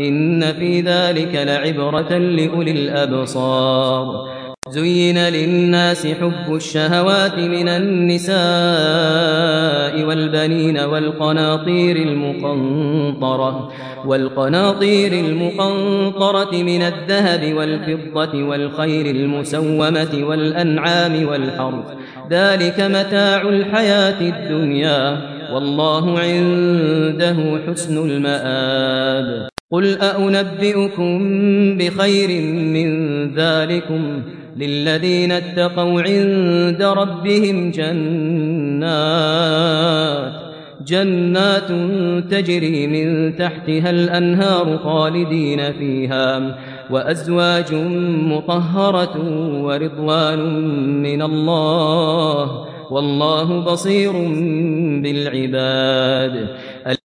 إن في ذلك لعبرة لأولي الأبصار. زين للناس حب الشهوات من النساء والبنين والقناطير المقنطرة والقناطير المقنطرة من الذهب والفضة والخير المسومة والأنعام والحرث. ذلك متاع الحياة الدنيا والله عنده حسن المآب. قل أأنبئكم بخير من ذلكم للذين اتقوا عند ربهم جنات جنات تجري من تحتها الأنهار خالدين فيها وأزواج مطهرة ورضوان من الله والله بصير بالعباد.